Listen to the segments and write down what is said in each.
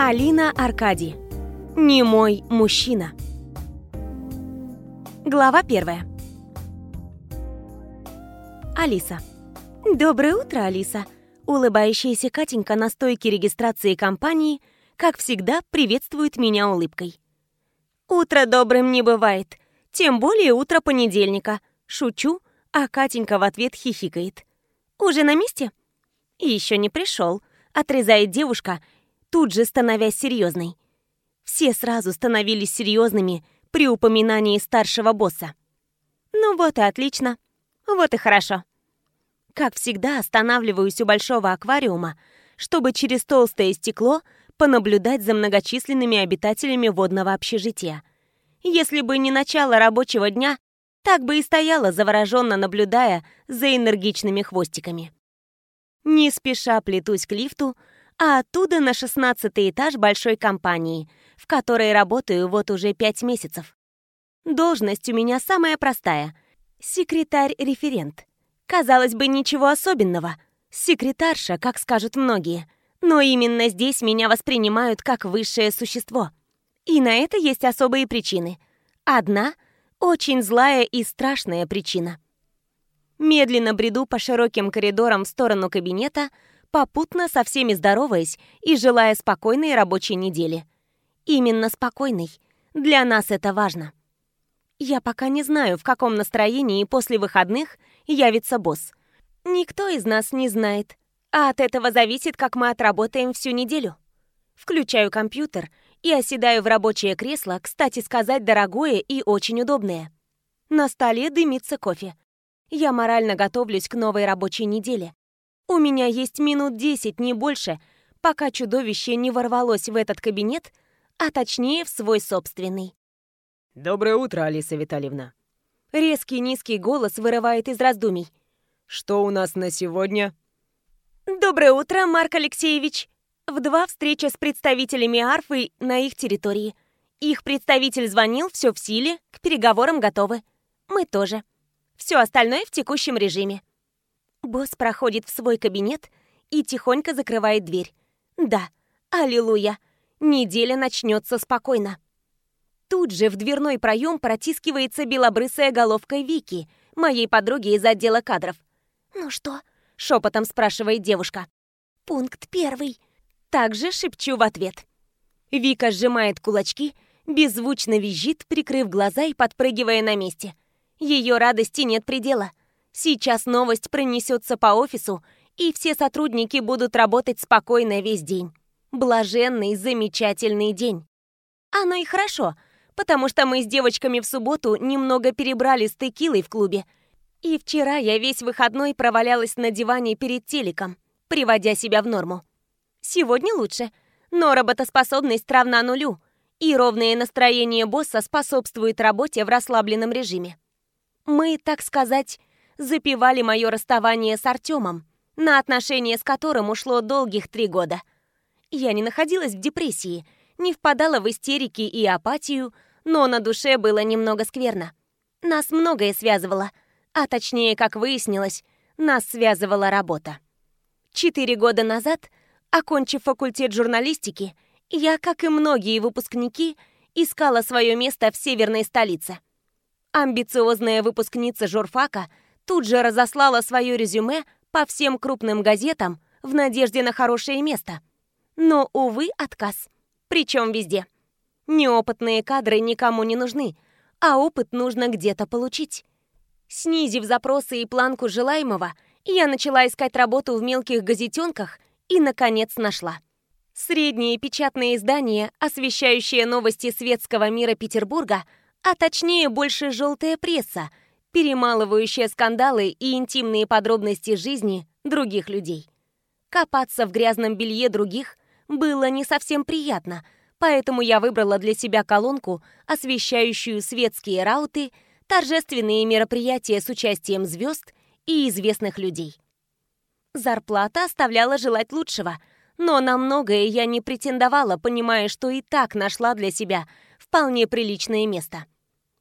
Алина Аркади. Не мой мужчина. Глава первая. Алиса. Доброе утро, Алиса. Улыбающаяся Катенька на стойке регистрации компании, как всегда, приветствует меня улыбкой. Утро добрым не бывает, тем более утро понедельника. Шучу, а Катенька в ответ хихикает. Уже на месте? Еще не пришел, отрезает девушка тут же становясь серьезной. Все сразу становились серьезными при упоминании старшего босса. Ну вот и отлично. Вот и хорошо. Как всегда, останавливаюсь у большого аквариума, чтобы через толстое стекло понаблюдать за многочисленными обитателями водного общежития. Если бы не начало рабочего дня, так бы и стояла, завороженно наблюдая за энергичными хвостиками. Не спеша плетусь к лифту, а оттуда на шестнадцатый этаж большой компании, в которой работаю вот уже пять месяцев. Должность у меня самая простая — секретарь-референт. Казалось бы, ничего особенного. Секретарша, как скажут многие. Но именно здесь меня воспринимают как высшее существо. И на это есть особые причины. Одна — очень злая и страшная причина. Медленно бреду по широким коридорам в сторону кабинета — попутно со всеми здороваясь и желая спокойной рабочей недели. Именно спокойной. Для нас это важно. Я пока не знаю, в каком настроении после выходных явится босс. Никто из нас не знает. А от этого зависит, как мы отработаем всю неделю. Включаю компьютер и оседаю в рабочее кресло, кстати сказать, дорогое и очень удобное. На столе дымится кофе. Я морально готовлюсь к новой рабочей неделе. У меня есть минут десять, не больше, пока чудовище не ворвалось в этот кабинет, а точнее в свой собственный. «Доброе утро, Алиса Витальевна». Резкий низкий голос вырывает из раздумий. «Что у нас на сегодня?» «Доброе утро, Марк Алексеевич». В два встреча с представителями Арфы на их территории. Их представитель звонил, все в силе, к переговорам готовы. Мы тоже. Все остальное в текущем режиме. Босс проходит в свой кабинет и тихонько закрывает дверь. Да, аллилуйя, неделя начнется спокойно. Тут же в дверной проем протискивается белобрысая головка Вики, моей подруги из отдела кадров. «Ну что?» — шепотом спрашивает девушка. «Пункт первый». Также шепчу в ответ. Вика сжимает кулачки, беззвучно визжит, прикрыв глаза и подпрыгивая на месте. Ее радости нет предела. Сейчас новость пронесется по офису, и все сотрудники будут работать спокойно весь день. Блаженный, замечательный день. Оно и хорошо, потому что мы с девочками в субботу немного перебрали с текилой в клубе. И вчера я весь выходной провалялась на диване перед телеком, приводя себя в норму. Сегодня лучше, но работоспособность равна нулю, и ровное настроение босса способствует работе в расслабленном режиме. Мы, так сказать, запивали мое расставание с Артемом, на отношения с которым ушло долгих три года. Я не находилась в депрессии, не впадала в истерики и апатию, но на душе было немного скверно. Нас многое связывало, а точнее, как выяснилось, нас связывала работа. Четыре года назад, окончив факультет журналистики, я, как и многие выпускники, искала свое место в северной столице. Амбициозная выпускница журфака – тут же разослала свое резюме по всем крупным газетам в надежде на хорошее место. Но, увы, отказ. Причем везде. Неопытные кадры никому не нужны, а опыт нужно где-то получить. Снизив запросы и планку желаемого, я начала искать работу в мелких газетенках и, наконец, нашла. Среднее печатное издание, освещающее новости светского мира Петербурга, а точнее больше желтая пресса – перемалывающая скандалы и интимные подробности жизни других людей. Копаться в грязном белье других было не совсем приятно, поэтому я выбрала для себя колонку, освещающую светские рауты, торжественные мероприятия с участием звезд и известных людей. Зарплата оставляла желать лучшего, но на многое я не претендовала, понимая, что и так нашла для себя вполне приличное место.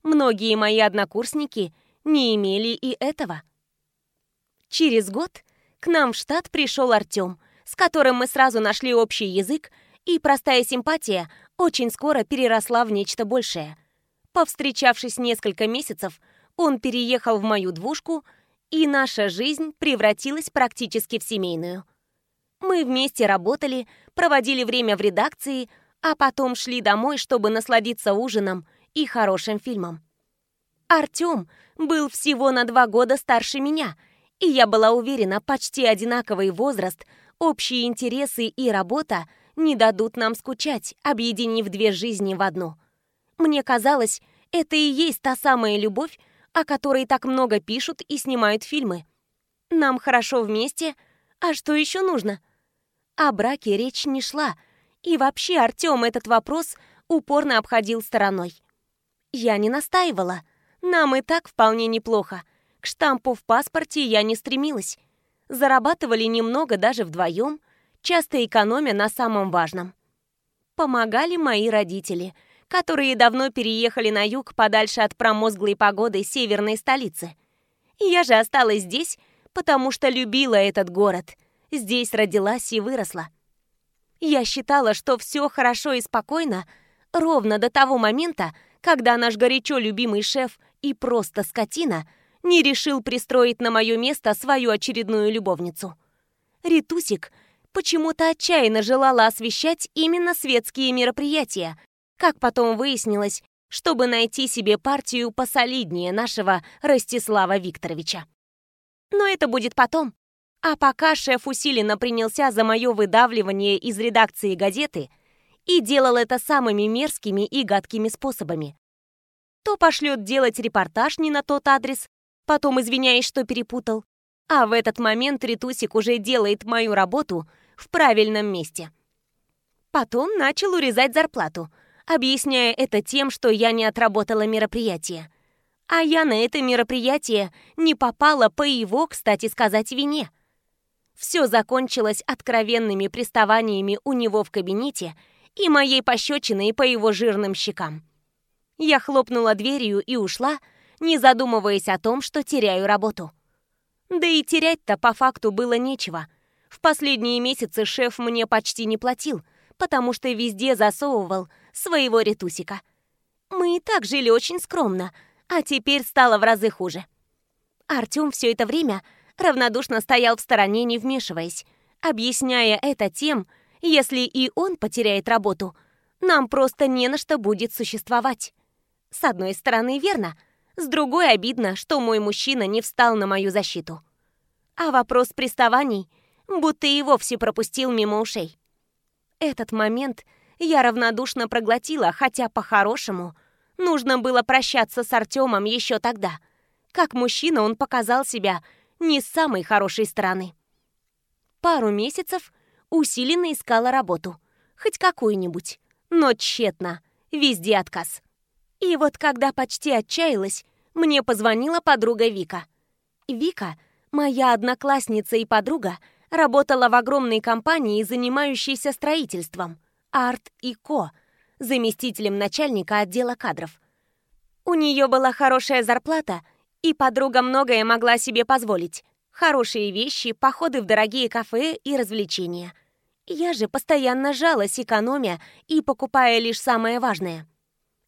Многие мои однокурсники – не имели и этого. Через год к нам в штат пришел Артем, с которым мы сразу нашли общий язык И простая симпатия очень скоро переросла в нечто большее. Повстречавшись несколько месяцев, он переехал в мою двушку, и наша жизнь превратилась практически в семейную. Мы вместе работали, проводили время в редакции, а потом шли домой, чтобы насладиться ужином и хорошим фильмом. Артём был всего на два года старше меня, и я была уверена, почти одинаковый возраст, общие интересы и работа не дадут нам скучать, объединив две жизни в одну. Мне казалось, это и есть та самая любовь, о которой так много пишут и снимают фильмы. Нам хорошо вместе, а что еще нужно? О браке речь не шла, и вообще Артем этот вопрос упорно обходил стороной. Я не настаивала. Нам и так вполне неплохо. К штампу в паспорте я не стремилась. Зарабатывали немного даже вдвоем, часто экономя на самом важном. Помогали мои родители, которые давно переехали на юг подальше от промозглой погоды северной столицы. Я же осталась здесь, потому что любила этот город. Здесь родилась и выросла. Я считала, что все хорошо и спокойно, ровно до того момента, когда наш горячо любимый шеф и просто скотина не решил пристроить на мое место свою очередную любовницу. Ритусик — почему-то отчаянно желала освещать именно светские мероприятия, как потом выяснилось, чтобы найти себе партию посолиднее нашего Ростислава Викторовича. Но это будет потом. А пока шеф усиленно принялся за мое выдавливание из редакции газеты и делал это самыми мерзкими и гадкими способами. То пошлет делать репортаж не на тот адрес, потом извиняясь, что перепутал, а в этот момент Ритусик уже делает мою работу в правильном месте. Потом начал урезать зарплату, объясняя это тем, что я не отработала мероприятие. А я на это мероприятие не попала по его, кстати сказать, вине. Все закончилось откровенными приставаниями у него в кабинете и моей пощечиной по его жирным щекам. Я хлопнула дверью и ушла, не задумываясь о том, что теряю работу. Да и терять-то по факту было нечего – в последние месяцы шеф мне почти не платил, потому что везде засовывал своего ретусика. Мы и так жили очень скромно, а теперь стало в разы хуже. Артём все это время равнодушно стоял в стороне, не вмешиваясь, объясняя это тем, если и он потеряет работу, нам просто не на что будет существовать. С одной стороны, верно, с другой обидно, что мой мужчина не встал на мою защиту. А вопрос приставаний будто и вовсе пропустил мимо ушей. Этот момент я равнодушно проглотила, хотя по-хорошему нужно было прощаться с Артемом еще тогда. Как мужчина он показал себя не с самой хорошей стороны. Пару месяцев усиленно искала работу, хоть какую-нибудь, но тщетно, везде отказ. И вот когда почти отчаялась, мне позвонила подруга Вика. Вика, моя одноклассница и подруга, работала в огромной компании, занимающейся строительством «Арт и Ко», заместителем начальника отдела кадров. У нее была хорошая зарплата, и подруга многое могла себе позволить. Хорошие вещи, походы в дорогие кафе и развлечения. Я же постоянно жалась, экономя и покупая лишь самое важное.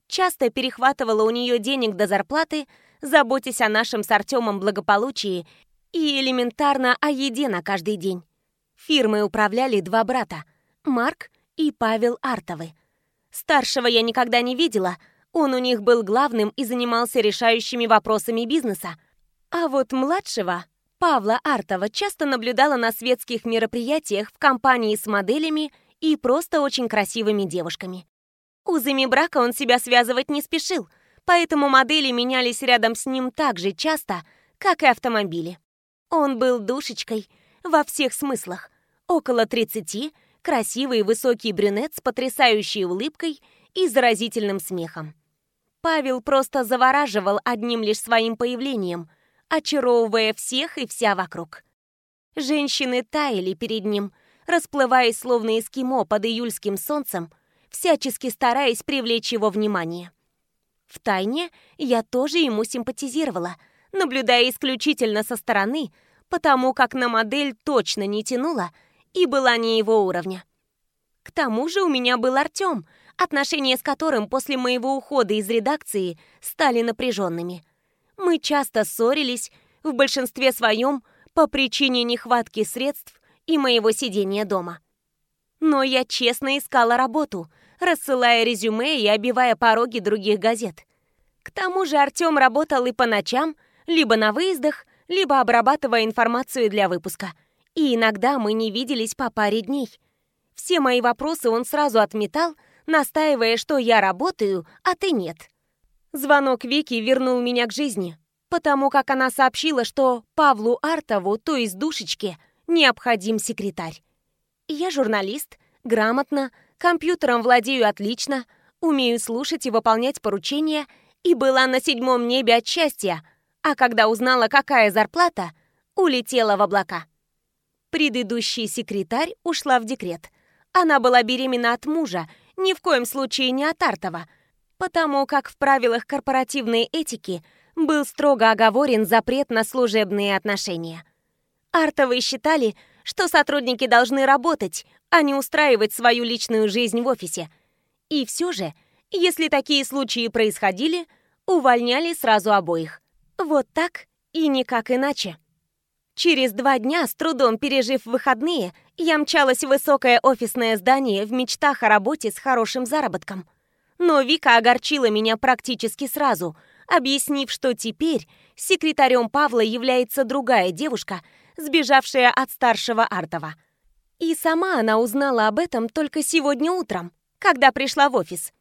Часто перехватывала у нее денег до зарплаты, заботясь о нашем с Артемом благополучии и элементарно о еде на каждый день. Фирмой управляли два брата – Марк и Павел Артовы. Старшего я никогда не видела, он у них был главным и занимался решающими вопросами бизнеса. А вот младшего, Павла Артова, часто наблюдала на светских мероприятиях в компании с моделями и просто очень красивыми девушками. Узами брака он себя связывать не спешил, поэтому модели менялись рядом с ним так же часто, как и автомобили. Он был душечкой во всех смыслах. Около 30, красивый высокий брюнет с потрясающей улыбкой и заразительным смехом. Павел просто завораживал одним лишь своим появлением, очаровывая всех и вся вокруг. Женщины таяли перед ним, расплываясь словно эскимо под июльским солнцем, всячески стараясь привлечь его внимание. Втайне я тоже ему симпатизировала – наблюдая исключительно со стороны, потому как на модель точно не тянула и была не его уровня. К тому же у меня был Артем, отношения с которым после моего ухода из редакции стали напряженными. Мы часто ссорились, в большинстве своем по причине нехватки средств и моего сидения дома. Но я честно искала работу, рассылая резюме и обивая пороги других газет. К тому же Артем работал и по ночам, либо на выездах, либо обрабатывая информацию для выпуска. И иногда мы не виделись по паре дней. Все мои вопросы он сразу отметал, настаивая, что я работаю, а ты нет. Звонок Вики вернул меня к жизни, потому как она сообщила, что Павлу Артову, то есть душечке, необходим секретарь. Я журналист, грамотно, компьютером владею отлично, умею слушать и выполнять поручения и была на седьмом небе от счастья, а когда узнала, какая зарплата, улетела в облака. Предыдущий секретарь ушла в декрет. Она была беременна от мужа, ни в коем случае не от Артова, потому как в правилах корпоративной этики был строго оговорен запрет на служебные отношения. Артовы считали, что сотрудники должны работать, а не устраивать свою личную жизнь в офисе. И все же, если такие случаи происходили, увольняли сразу обоих. Вот так и никак иначе. Через два дня, с трудом пережив выходные, я мчалась в высокое офисное здание в мечтах о работе с хорошим заработком. Но Вика огорчила меня практически сразу, объяснив, что теперь секретарем Павла является другая девушка, сбежавшая от старшего Артова. И сама она узнала об этом только сегодня утром, когда пришла в офис.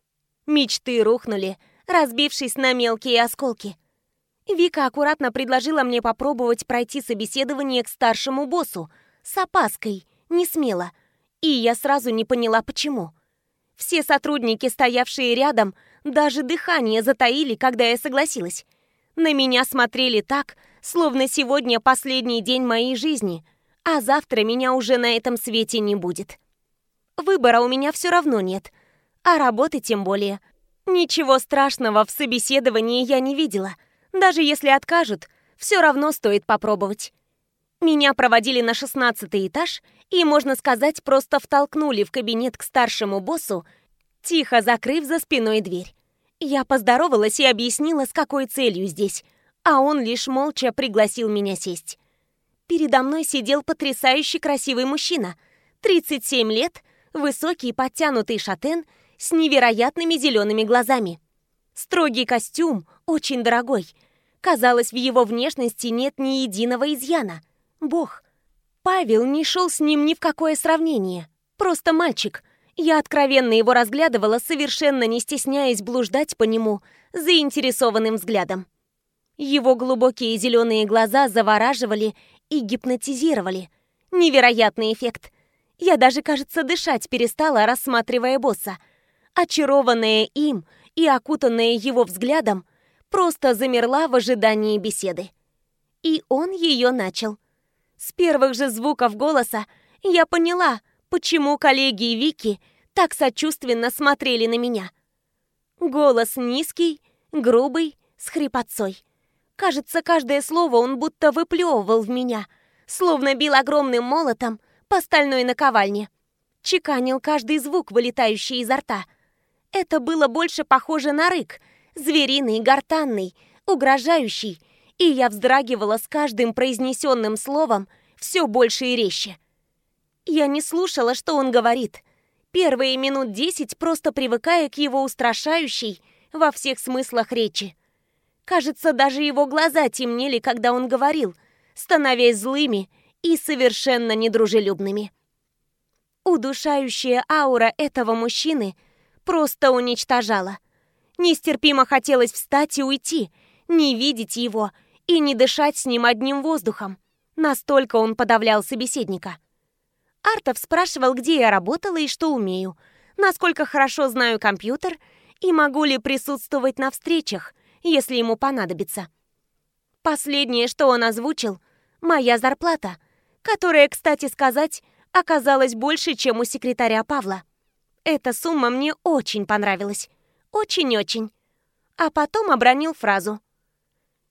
Мечты рухнули, разбившись на мелкие осколки. Вика аккуратно предложила мне попробовать пройти собеседование к старшему боссу, с опаской, не смело. И я сразу не поняла, почему. Все сотрудники, стоявшие рядом, даже дыхание затаили, когда я согласилась. На меня смотрели так, словно сегодня последний день моей жизни, а завтра меня уже на этом свете не будет. Выбора у меня все равно нет, а работы тем более. Ничего страшного в собеседовании я не видела. Даже если откажут, все равно стоит попробовать. Меня проводили на шестнадцатый этаж и, можно сказать, просто втолкнули в кабинет к старшему боссу, тихо закрыв за спиной дверь. Я поздоровалась и объяснила, с какой целью здесь, а он лишь молча пригласил меня сесть. Передо мной сидел потрясающе красивый мужчина, 37 лет, высокий подтянутый шатен с невероятными зелеными глазами. Строгий костюм, очень дорогой. Казалось, в его внешности нет ни единого изъяна. Бог. Павел не шел с ним ни в какое сравнение. Просто мальчик. Я откровенно его разглядывала, совершенно не стесняясь блуждать по нему заинтересованным взглядом. Его глубокие зеленые глаза завораживали и гипнотизировали. Невероятный эффект. Я даже, кажется, дышать перестала, рассматривая босса. Очарованная им и окутанная его взглядом, просто замерла в ожидании беседы. И он ее начал. С первых же звуков голоса я поняла, почему коллеги Вики так сочувственно смотрели на меня. Голос низкий, грубый, с хрипотцой. Кажется, каждое слово он будто выплевывал в меня, словно бил огромным молотом по стальной наковальне. Чеканил каждый звук, вылетающий изо рта. Это было больше похоже на рык, звериный, гортанный, угрожающий, и я вздрагивала с каждым произнесенным словом все больше и резче. Я не слушала, что он говорит. Первые минут десять просто привыкая к его устрашающей во всех смыслах речи. Кажется, даже его глаза темнели, когда он говорил, становясь злыми и совершенно недружелюбными. Удушающая аура этого мужчины просто уничтожала. Нестерпимо хотелось встать и уйти, не видеть его и не дышать с ним одним воздухом. Настолько он подавлял собеседника. Артов спрашивал, где я работала и что умею, насколько хорошо знаю компьютер и могу ли присутствовать на встречах, если ему понадобится. Последнее, что он озвучил, моя зарплата, которая, кстати сказать, оказалась больше, чем у секретаря Павла. Эта сумма мне очень понравилась. Очень-очень. А потом обронил фразу.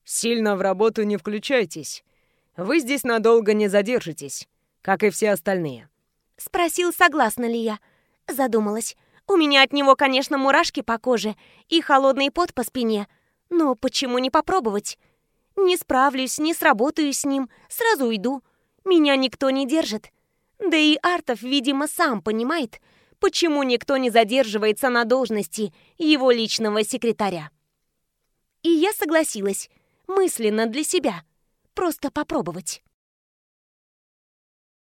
«Сильно в работу не включайтесь. Вы здесь надолго не задержитесь, как и все остальные». Спросил, согласна ли я. Задумалась. У меня от него, конечно, мурашки по коже и холодный пот по спине. Но почему не попробовать? Не справлюсь, не сработаю с ним, сразу уйду. Меня никто не держит. Да и Артов, видимо, сам понимает, почему никто не задерживается на должности его личного секретаря. И я согласилась, мысленно для себя, просто попробовать.